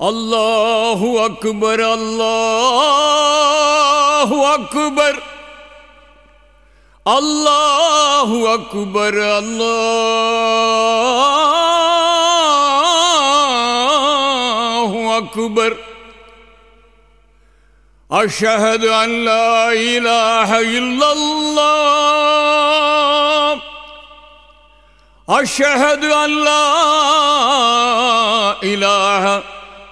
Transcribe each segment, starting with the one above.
Allahu Akbar, Allahu Akbar. Allahu Akbar, Allahu Akbar. أشهد أن لا إله إلا الله أشهد أن لا إله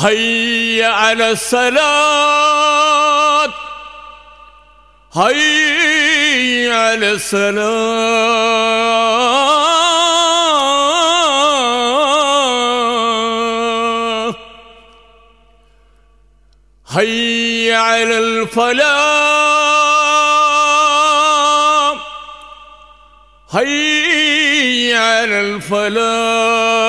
هيا على الصلاة. هيا على الصلاة. هيا على الفلاح. هيا على الفلاح.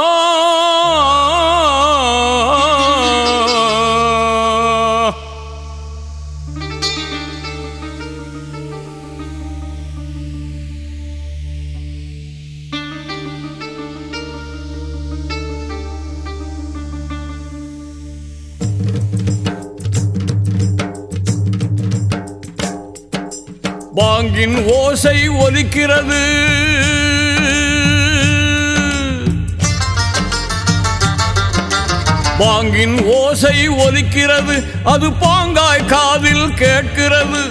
பாங்கின் ஓசை ஒலிக்கிறது. பாங்கின் ஓசை ஒலிக்கிறது அது பாங்காய் காதில் கேட்கிறது.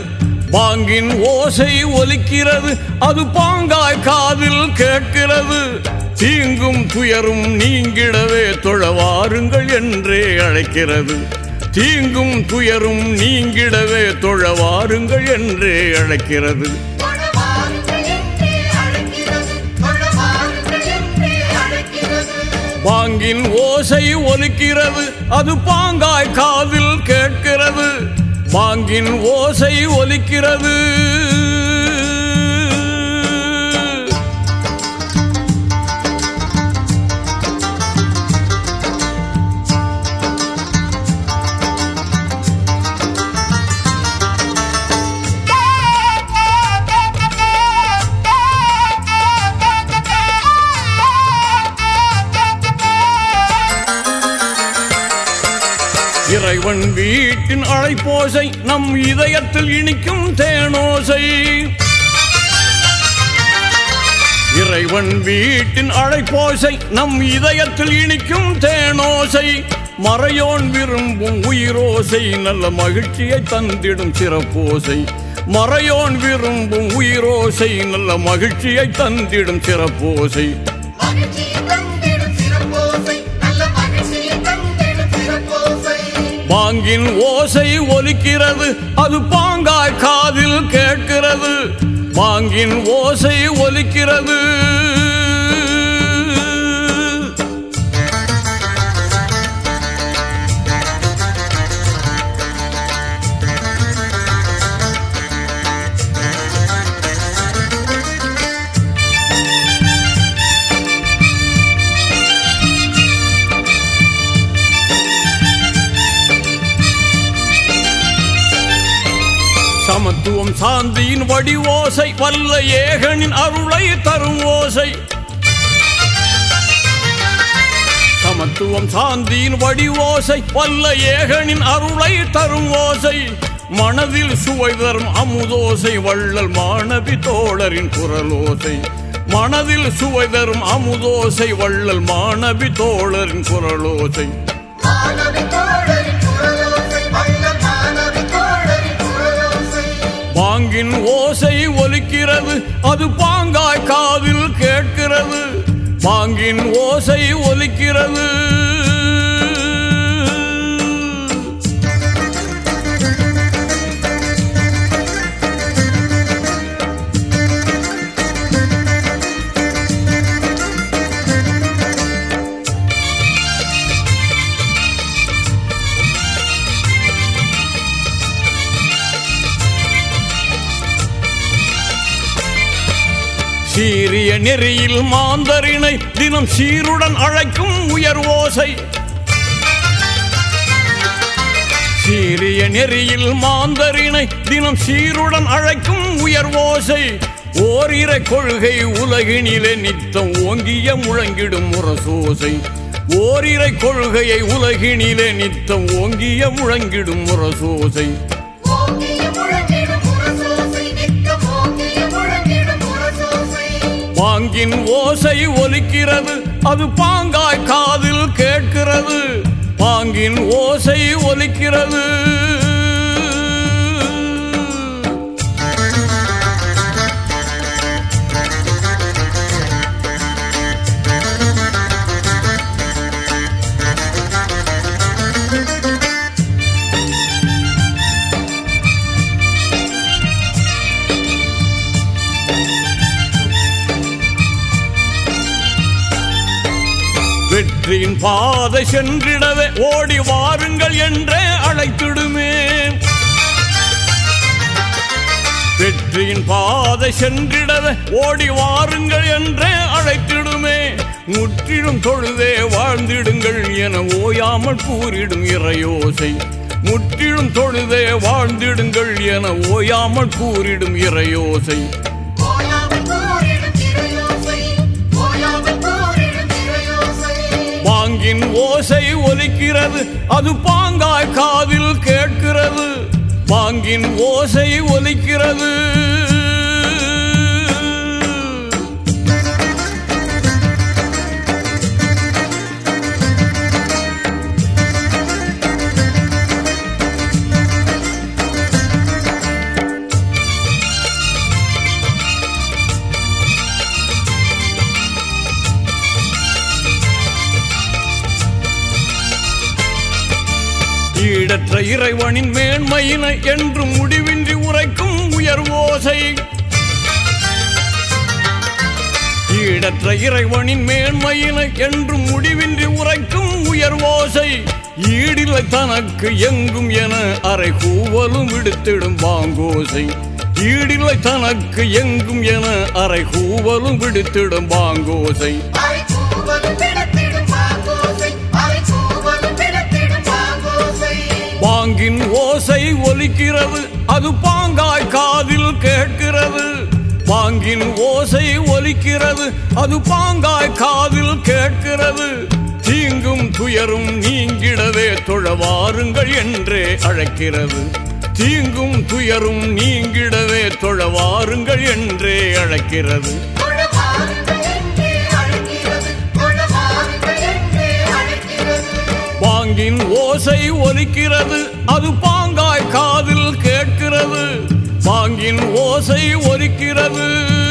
பாங்கின் ஓசை ஒலிக்கிறது அது பாங்காய் காதில் கேட்கிறது. தீங்கும் துயரும் நீங்கிடவே தொழவாருங்கள் என்றே அழைக்கிறது. தீங்கும் துயரும் நீங்கிடவே தொழவாருங்கள் என்றே அழைக்கிறது. பாங்கின் ஓசை ஒலிக்கிறது. அது பாங்காய் காதில் கேட்கிறது. பாங்கின் ஓசை ஒலிக்கிறது. இறைவன் வீட்டின் அழைப்போசை நம் இதயத்தில் இனிக்கும் தேனோசை. இறைவன் வீட்டின் அழைப்போசை நம் இதயத்தில் இனிக்கும் தேனோசை. மறையோன் விரும்பும் உயிரோசை நல்ல மகிழ்ச்சியை தந்திடும் சிறப்போசை. மறையோன் விரும்பும் உயிரோசை நல்ல மகிழ்ச்சியை தந்திடும் சிறப்போசை. பாங்கின் ஓசை ஒலிக்கிறது அது பாங்காய் காதில் கேட்கிறது. பாங்கின் ஓசை ஒலிக்கிறது. தத்துவம் சாந்தியின் வடிவோசை வல்ல ஏகனின் அருளை தரும் ஓசை சமத்துவம் சாந்தியின் வடிவோசை வல்ல ஏகனின் அருளை தரும் ஓசை மனதில் சுவை தரும் அமுதோசை வள்ளல் மாணவி தோழரின் குரலோசை. மனதில் சுவை தரும் அமுதோசை வள்ளல் மாணவி தோழரின் குரலோசை. மாணவி பாங்கின் ஓசை ஒலிக்கிறது. அது பாங்காய் காதில் கேட்கிறது. பாங்கின் ஓசை ஒலிக்கிறது. சீரிய நெறியில் மாந்தரினை தினம் சீருடன் அழைக்கும் உயர் ஓசை. சீரிய நெறியில் மாந்தரினை தினம் சீருடன் அழைக்கும் உயர் ஓசை. ஓரிர கொள்கை உலகினிலே நித்தம் ஓங்கிய முழங்கிடும் முரசோசை. ஓரிரை கொள்கையை உலகினிலே நித்தம் ஓங்கிய முழங்கிடும் முரசோசை. பாங்கின் ஓசை ஒலிக்கிறது. அது பாங்காய் காதில் கேட்கிறது. பாங்கின் ஓசை ஒலிக்கிறது. பாதை சென்றிடவே ஓடி வாருங்கள் என்றே அழைத்திடுமே. வெற்றியின் பாதை சென்றிடவே ஓடி வாருங்கள் என்றே அழைத்திடுமே. முற்றிலும் தொழுதே வாழ்ந்திடுங்கள் என ஓயாமல் கூறிடும் இறையோசை. முற்றிலும் தொழுதே வாழ்ந்திடுங்கள் என ஓயாமல் கூறிடும் இறையோசை. பாங்கின் ஓசை ஒலிக்கிறது அது பாங்காய் காதில் கேட்கிறது. பாங்கின் ஓசை ஒலிக்கிறது. ஈடற்ற இறைவனின் மேன்மையினை என்று முடிவின்றி உரைக்கும் உயர்வோசை ஈடற்ற இறைவனின் மேன்மையினை என்று முடிவின்றி உரைக்கும் உயர்வோசை ஓசை. தனக்கு எங்கும் என அரை கூவலும் விடுத்திடும் பாங்கோசை ஈடில்லை தனக்கு எங்கும் என அரை கூவலும் விடுத்திடும் பாங்கோசை பாங்கின் ஓசை ஒலிக்கிறது. அது பாங்காய் காதில் கேட்கிறது. பாங்கின் ஓசை ஒலிக்கிறது. அது பாங்காய் காதில் கேட்கிறது. தீங்கும் துயரும் நீங்கிடவே தொழவாருங்கள் என்றே அழைக்கிறது. தீங்கும் துயரும் நீங்கிடவே தொழவாருங்கள் என்றே அழைக்கிறது. பாங்கின் ஓசை ஒலிக்கிறது. அது பாங்காய் காதில் கேட்கிறது. பாங்கின் ஓசை ஒலிக்கிறது.